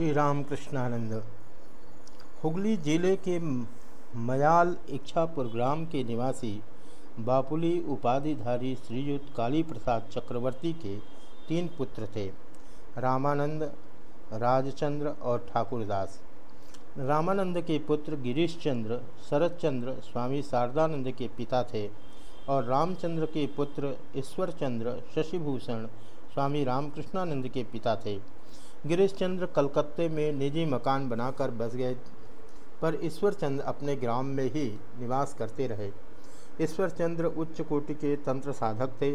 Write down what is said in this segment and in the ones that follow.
श्री रामकृष्णानंद हुगली ज़िले के मयाल इच्छापुर ग्राम के निवासी बापुली उपाधिधारी श्रीयुक्त काली प्रसाद चक्रवर्ती के तीन पुत्र थे, रामानंद, राजचंद्र और ठाकुरदास। रामानंद के पुत्र गिरीश चंद्र शरद चंद्र स्वामी शारदानंद के पिता थे और रामचंद्र के पुत्र ईश्वर चंद्र शशिभूषण, स्वामी रामकृष्णानंद के पिता थे। गिरीश चंद्र कलकत्ते में निजी मकान बनाकर बस गए, पर ईश्वर चंद्र अपने ग्राम में ही निवास करते रहे। ईश्वर चंद्र उच्च कोटि के तंत्र साधक थे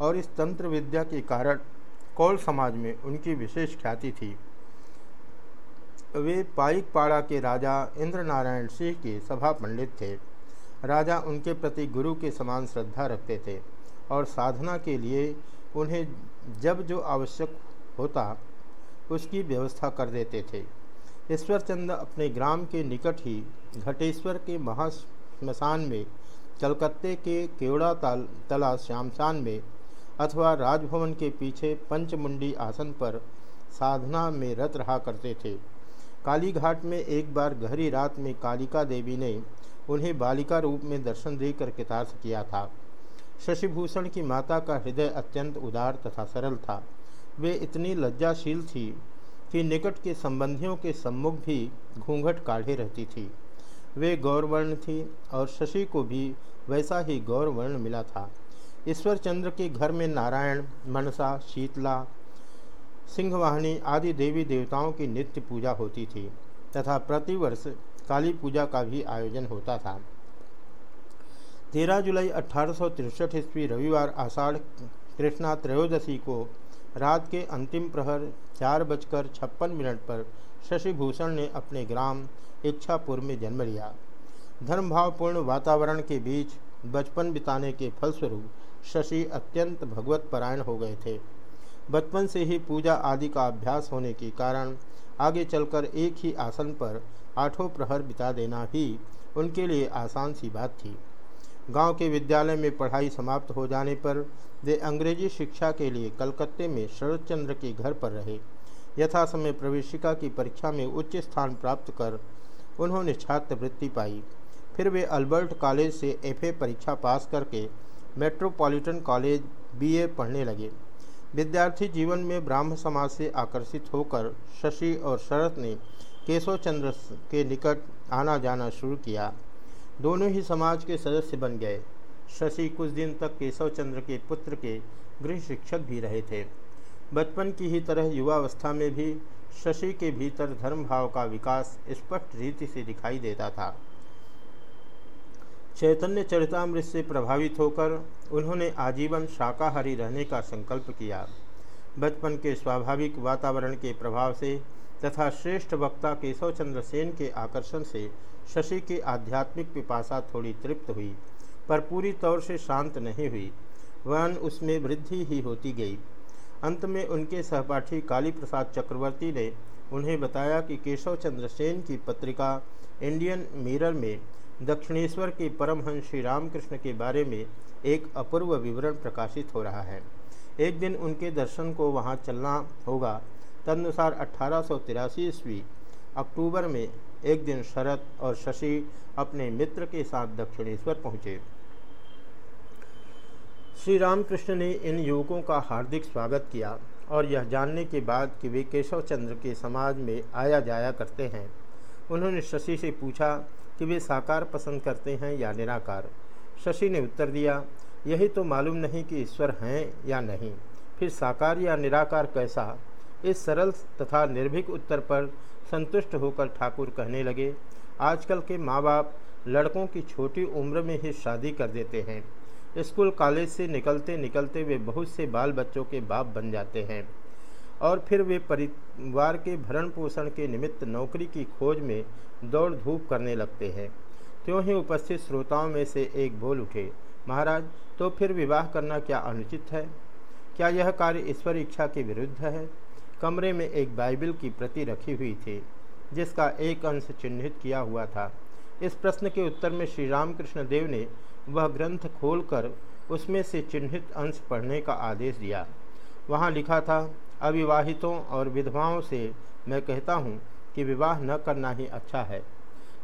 और इस तंत्र विद्या के कारण कौल समाज में उनकी विशेष ख्याति थी। वे पाइकपाड़ा के राजा इंद्र नारायण सिंह के सभा पंडित थे। राजा उनके प्रति गुरु के समान श्रद्धा रखते थे और साधना के लिए उन्हें जब जो आवश्यक होता उसकी व्यवस्था कर देते थे। ईश्वर चंद्र अपने ग्राम के निकट ही घटेश्वर के महाश्मशान में, कलकत्ते के केवड़ा ताल, तला श्यामशान में अथवा राजभवन के पीछे पंचमुंडी आसन पर साधना में रत रहा करते थे। कालीघाट में एक बार गहरी रात में कालिका देवी ने उन्हें बालिका रूप में दर्शन देकर कृतार्थ किया था। शशिभूषण की माता का हृदय अत्यंत उदार तथा सरल था। वे इतनी लज्जाशील थी कि निकट के संबंधियों के सम्मुख भी घूंघट काढ़े रहती थी। वे गौरवर्ण थी और शशि को भी वैसा ही गौरवर्ण मिला था। ईश्वर चंद्र के घर में नारायण, मनसा, शीतला, सिंहवाहिनी आदि देवी देवताओं की नित्य पूजा होती थी तथा प्रतिवर्ष काली पूजा का भी आयोजन होता था। तेरह जुलाई अठारह ईस्वी रविवार आषाढ़ कृष्णा त्रयोदशी को रात के अंतिम प्रहर चार बजकर छप्पन मिनट पर शशिभूषण ने अपने ग्राम इच्छापुर में जन्म लिया। धर्मभावपूर्ण वातावरण के बीच बचपन बिताने के फलस्वरूप शशि अत्यंत भगवत परायण हो गए थे। बचपन से ही पूजा आदि का अभ्यास होने के कारण आगे चलकर एक ही आसन पर आठों प्रहर बिता देना भी उनके लिए आसान सी बात थी। गाँव के विद्यालय में पढ़ाई समाप्त हो जाने पर वे अंग्रेज़ी शिक्षा के लिए कलकत्ते में शरद चंद्र के घर पर रहे। यथासमय प्रवेशिका की परीक्षा में उच्च स्थान प्राप्त कर उन्होंने छात्रवृत्ति पाई। फिर वे अल्बर्ट कॉलेज से एफए परीक्षा पास करके मेट्रोपॉलिटन कॉलेज बीए पढ़ने लगे। विद्यार्थी जीवन में ब्राह्म समाज से आकर्षित होकर शशि और शरद ने केशव चंद्र के निकट आना जाना शुरू किया। दोनों ही समाज के सदस्य बन गए। शशि कुछ दिन तक केशव चंद्र के पुत्र के गृह शिक्षक भी रहे थे। बचपन की ही तरह युवावस्था में भी शशि के भीतर धर्म भाव का विकास स्पष्ट रीति से दिखाई देता था। चैतन्य चरितमृत से प्रभावित होकर उन्होंने आजीवन शाकाहारी रहने का संकल्प किया। बचपन के स्वाभाविक वातावरण के प्रभाव से तथा श्रेष्ठ वक्ता केशव चंद्र सेन के आकर्षण से शशि की आध्यात्मिक पिपासा थोड़ी तृप्त हुई, पर पूरी तौर से शांत नहीं हुई। वन उसमें वृद्धि ही होती गई। अंत में उनके सहपाठी काली प्रसाद चक्रवर्ती ने उन्हें बताया कि केशव चंद्र सेन की पत्रिका इंडियन मिरर में दक्षिणेश्वर के परमहंस श्री रामकृष्ण के बारे में एक अपूर्व विवरण प्रकाशित हो रहा है। एक दिन उनके दर्शन को वहाँ चलना होगा। तदनुसार अठारह सौ तिरासी ईस्वी अक्टूबर में एक दिन शरद और शशि अपने मित्र के साथ दक्षिणेश्वर पहुँचे। श्री रामकृष्ण ने इन युवकों का हार्दिक स्वागत किया और यह जानने के बाद कि वे केशव चंद्र के समाज में आया जाया करते हैं। उन्होंने शशि से पूछा कि वे साकार पसंद करते हैं या निराकार। शशि ने उत्तर दिया, यही तो मालूम नहीं कि ईश्वर हैं या नहीं। फिर साकार या निराकार कैसा? इस सरल तथा निर्भीक उत्तर पर संतुष्ट होकर ठाकुर कहने लगे, आजकल के माँ बाप लड़कों की छोटी उम्र में ही शादी कर देते हैं। स्कूल कॉलेज से निकलते निकलते वे बहुत से बाल बच्चों के बाप बन जाते हैं और फिर वे परिवार के भरण पोषण के निमित्त नौकरी की खोज में दौड़ धूप करने लगते हैं। त्यों ही उपस्थित श्रोताओं में से एक बोल उठे, महाराज तो फिर विवाह करना क्या अनुचित है? क्या यह कार्य ईश्वर इच्छा के विरुद्ध है? कमरे में एक बाइबल की प्रति रखी हुई थी, जिसका एक अंश चिन्हित किया हुआ था। इस प्रश्न के उत्तर में श्री रामकृष्ण देव ने वह ग्रंथ खोलकर उसमें से चिन्हित अंश पढ़ने का आदेश दिया। वहाँ लिखा था, अविवाहितों और विधवाओं से मैं कहता हूँ कि विवाह न करना ही अच्छा है।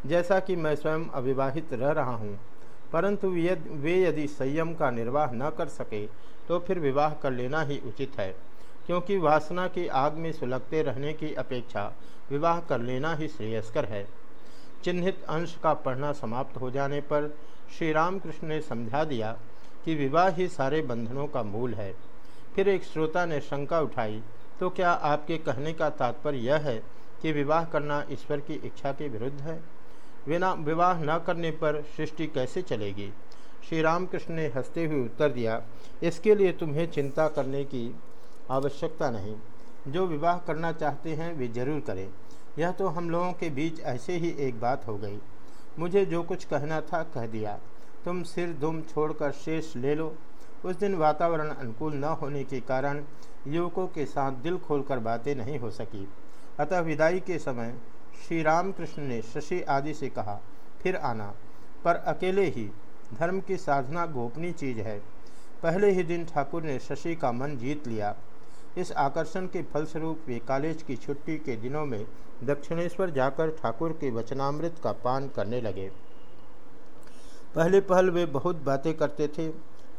जैसा कि मैं स्वयं अविवाहित रह रहा हूँ, परंतु वे यदि संयम का निर्वाह न कर सके तो फिर विवाह कर लेना ही उचित है। क्योंकि वासना की आग में सुलगते रहने की अपेक्षा विवाह कर लेना ही श्रेयस्कर है। चिन्हित अंश का पढ़ना समाप्त हो जाने पर श्री रामकृष्ण ने समझा दिया कि विवाह ही सारे बंधनों का मूल है। फिर एक श्रोता ने शंका उठाई तो क्या आपके कहने का तात्पर्य यह है कि विवाह करना ईश्वर की इच्छा के विरुद्ध है? बिना विवाह न करने पर सृष्टि कैसे चलेगी? श्री रामकृष्ण ने हँसते हुए उत्तर दिया, इसके लिए तुम्हें चिंता करने की आवश्यकता नहीं। जो विवाह करना चाहते हैं, वे ज़रूर करें। यह तो हम लोगों के बीच ऐसे ही एक बात हो गई। मुझे जो कुछ कहना था, कह दिया। तुम सिर दुम छोड़कर शेष ले लो। उस दिन वातावरण अनुकूल न होने के कारण युवकों के साथ दिल खोलकर बातें नहीं हो सकी। अतः विदाई के समय श्री रामकृष्ण ने शशि आदि से कहा, फिर आना। पर अकेले ही धर्म की साधना गोपनीय चीज़ है। पहले ही दिन ठाकुर ने शशि का मन जीत लिया। इस आकर्षण के फलस्वरूप वे कॉलेज की छुट्टी के दिनों में दक्षिणेश्वर जाकर ठाकुर के वचनामृत का पान करने लगे। पहले पहल वे बहुत बातें करते थे,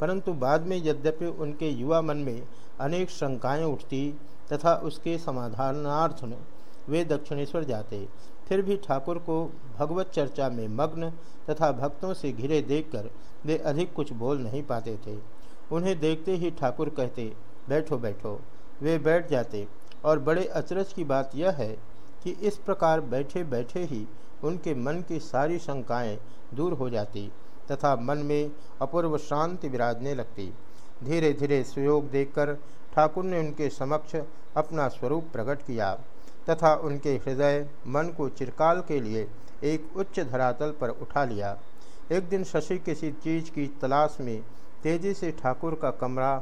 परंतु बाद में यद्यपि उनके युवा मन में अनेक शंकाएँ उठती तथा उसके समाधानार्थ वे दक्षिणेश्वर जाते, फिर भी ठाकुर को भगवत चर्चा में मग्न तथा भक्तों से घिरे देखकर वे अधिक कुछ बोल नहीं पाते थे। उन्हें देखते ही ठाकुर कहते, बैठो बैठो। वे बैठ जाते। और बड़े अचरज की बात यह है कि इस प्रकार बैठे बैठे ही उनके मन की सारी शंकाएँ दूर हो जाती तथा मन में अपूर्व शांति विराजने लगती। धीरे धीरे सुयोग देखकर ठाकुर ने उनके समक्ष अपना स्वरूप प्रकट किया तथा उनके हृदय मन को चिरकाल के लिए एक उच्च धरातल पर उठा लिया। एक दिन शशि किसी चीज़ की तलाश में तेज़ी से ठाकुर का कमरा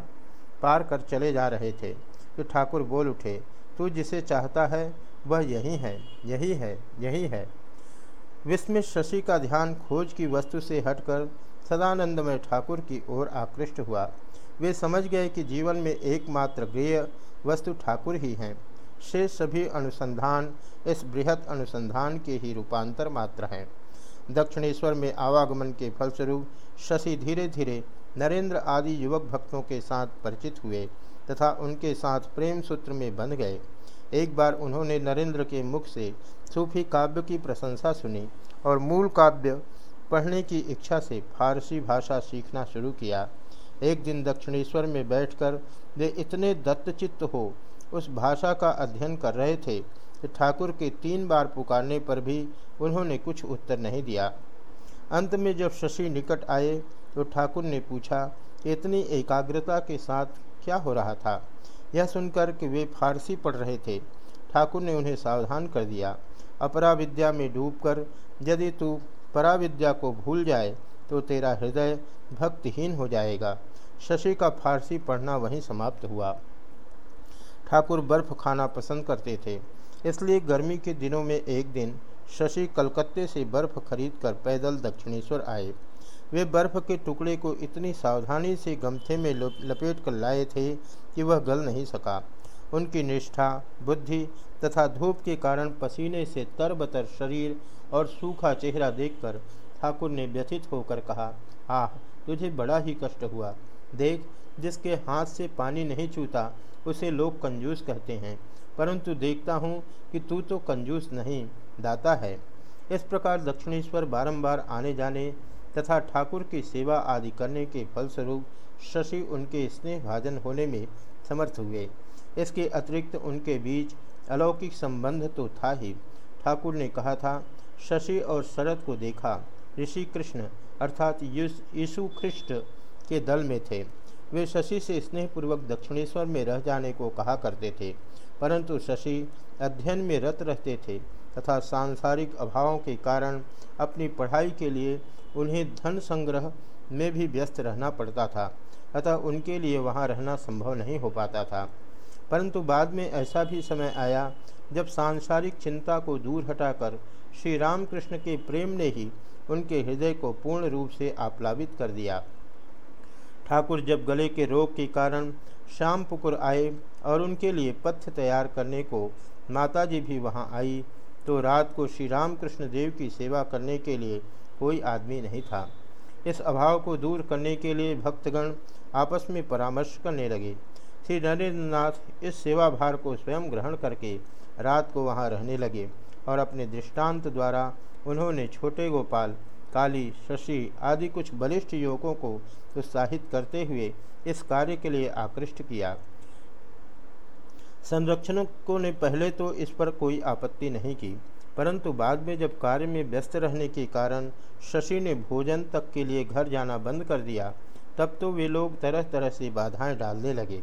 पार कर चले जा रहे थे। तो ठाकुर बोल उठे, तू जिसे चाहता है, वह यही है यही है यही है। विस्मित शशि का ध्यान खोज की वस्तु से हटकर सदानंदमय ठाकुर की ओर आकृष्ट हुआ। वे समझ गए कि जीवन में एकमात्र गृह वस्तु ठाकुर ही हैं। शेष सभी अनुसंधान, इस बृहत अनुसंधान के ही रूपांतर मात्र हैं। दक्षिणेश्वर में आवागमन के फलस्वरूप शशि धीरे धीरे नरेंद्र आदि युवक भक्तों के साथ परिचित हुए। तथा उनके साथ प्रेम सूत्र में बंध गए। एक बार उन्होंने नरेंद्र के मुख से सूफी काव्य की प्रशंसा सुनी और मूल काव्य पढ़ने की इच्छा से फारसी भाषा सीखना शुरू किया। एक दिन दक्षिणेश्वर में बैठकर वे इतने दत्तचित्त हो, उस भाषा का अध्ययन कर रहे थे कि ठाकुर के तीन बार पुकारने पर भी उन्होंने कुछ उत्तर नहीं दिया। अंत में जब शशि निकट आए तो ठाकुर ने पूछा, इतनी एकाग्रता के साथ क्या हो रहा था? यह सुनकर कि वे फारसी पढ़ रहे थे। ठाकुर ने उन्हें सावधान कर दिया। अपरा विद्या में डूबकर यदि तू पराविद्या को भूल जाए तो तेरा हृदय भक्तिहीन हो जाएगा। शशि का फारसी पढ़ना वहीं समाप्त हुआ। ठाकुर बर्फ़ खाना पसंद करते थे। इसलिए गर्मी के दिनों में एक दिन शशि कलकत्ते से बर्फ़ खरीद कर पैदल दक्षिणेश्वर आए। वे बर्फ़ के टुकड़े को इतनी सावधानी से गमथे में लपेट कर लाए थे कि वह गल नहीं सका। उनकी निष्ठा, बुद्धि तथा धूप के कारण पसीने से तरबतर शरीर और सूखा चेहरा देखकर ठाकुर ने व्यथित होकर कहा, आह, तुझे बड़ा ही कष्ट हुआ। देख, जिसके हाथ से पानी नहीं छूता, उसे लोग कंजूस कहते हैं। परंतु देखता हूँ कि तू तो कंजूस नहीं, दाता है। इस प्रकार दक्षिणेश्वर बारंबार आने जाने तथा ठाकुर की सेवा आदि करने के फलस्वरूप शशि उनके स्नेह भाजन होने में समर्थ हुए। इसके अतिरिक्त उनके बीच अलौकिक संबंध तो था ही। ठाकुर ने कहा था, शशि और शरद को देखा ऋषि कृष्ण अर्थात यीशु ख्रिस्ट के दल में थे। वे शशि से स्नेहपूर्वक दक्षिणेश्वर में रह जाने को कहा करते थे, परंतु शशि अध्ययन में रत रहते थे तथा सांसारिक अभावों के कारण अपनी पढ़ाई के लिए उन्हें धन संग्रह में भी व्यस्त रहना पड़ता था, अतः उनके लिए वहाँ रहना संभव नहीं हो पाता था। परंतु बाद में ऐसा भी समय आया, जब सांसारिक चिंता को दूर हटाकर श्री रामकृष्ण के प्रेम ने ही उनके हृदय को पूर्ण रूप से आप्लावित कर दिया। ठाकुर जब गले के रोग के कारण शाम पुकुर आए और उनके लिए पथ्य तैयार करने को माताजी भी वहाँ आई तो रात को श्री रामकृष्ण देव की सेवा करने के लिए कोई आदमी नहीं था। इस अभाव को दूर करने के लिए भक्तगण आपस में परामर्श करने लगे। श्री नरेंद्र नाथ इस सेवा भार को स्वयं ग्रहण करके रात को वहाँ रहने लगे और अपने दृष्टांत द्वारा उन्होंने छोटे गोपाल, काली, शशि आदि कुछ बलिष्ठ युवकों को उत्साहित करते हुए इस कार्य के लिए आकृष्ट किया। संरक्षकों ने पहले तो इस पर कोई आपत्ति नहीं की। परंतु बाद में जब कार्य में व्यस्त रहने के कारण शशि ने भोजन तक के लिए घर जाना बंद कर दिया, तब तो वे लोग तरह तरह से बाधाएँ डालने लगे।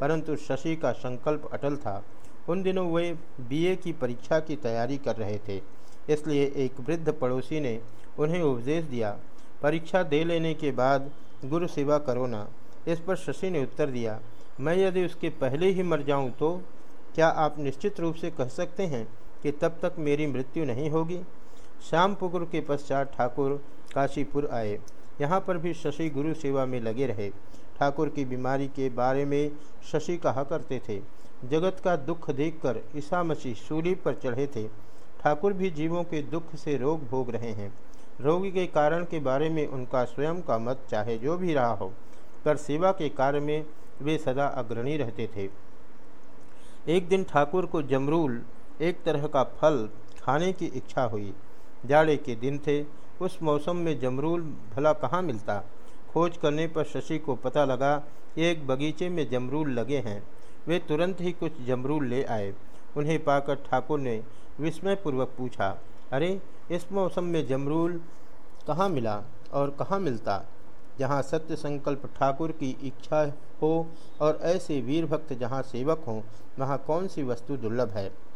परंतु शशि का संकल्प अटल था। उन दिनों वे बीए की परीक्षा की तैयारी कर रहे थे, इसलिए एक वृद्ध पड़ोसी ने उन्हें उपदेश दिया, परीक्षा दे लेने के बाद गुरु सेवा करो ना। इस पर शशि ने उत्तर दिया, मैं यदि उसके पहले ही मर जाऊँ तो क्या आप निश्चित रूप से कह सकते हैं कि तब तक मेरी मृत्यु नहीं होगी। श्याम पुकुर के पश्चात ठाकुर काशीपुर आए। यहाँ पर भी शशि गुरु सेवा में लगे रहे। ठाकुर की बीमारी के बारे में शशि कहा करते थे। जगत का दुख देखकर ईसा मसीह सूली पर चढ़े थे। ठाकुर भी जीवों के दुख से रोग भोग रहे हैं। रोगी के कारण के बारे में उनका स्वयं का मत चाहे जो भी रहा हो, पर सेवा के कार्य में वे सदा अग्रणी रहते थे। एक दिन ठाकुर को जमरूल एक तरह का फल खाने की इच्छा हुई। जाड़े के दिन थे। उस मौसम में जमरूल भला कहाँ मिलता? खोज करने पर शशि को पता लगा, एक बगीचे में जमरूल लगे हैं। वे तुरंत ही कुछ जमरूल ले आए। उन्हें पाकर ठाकुर ने विस्मयपूर्वक पूछा, अरे, इस मौसम में जमरूल कहाँ मिला और कहाँ मिलता? जहाँ सत्य संकल्प ठाकुर की इच्छा हो और ऐसे वीरभक्त जहाँ सेवक हों, वहाँ कौन सी वस्तु दुर्लभ है?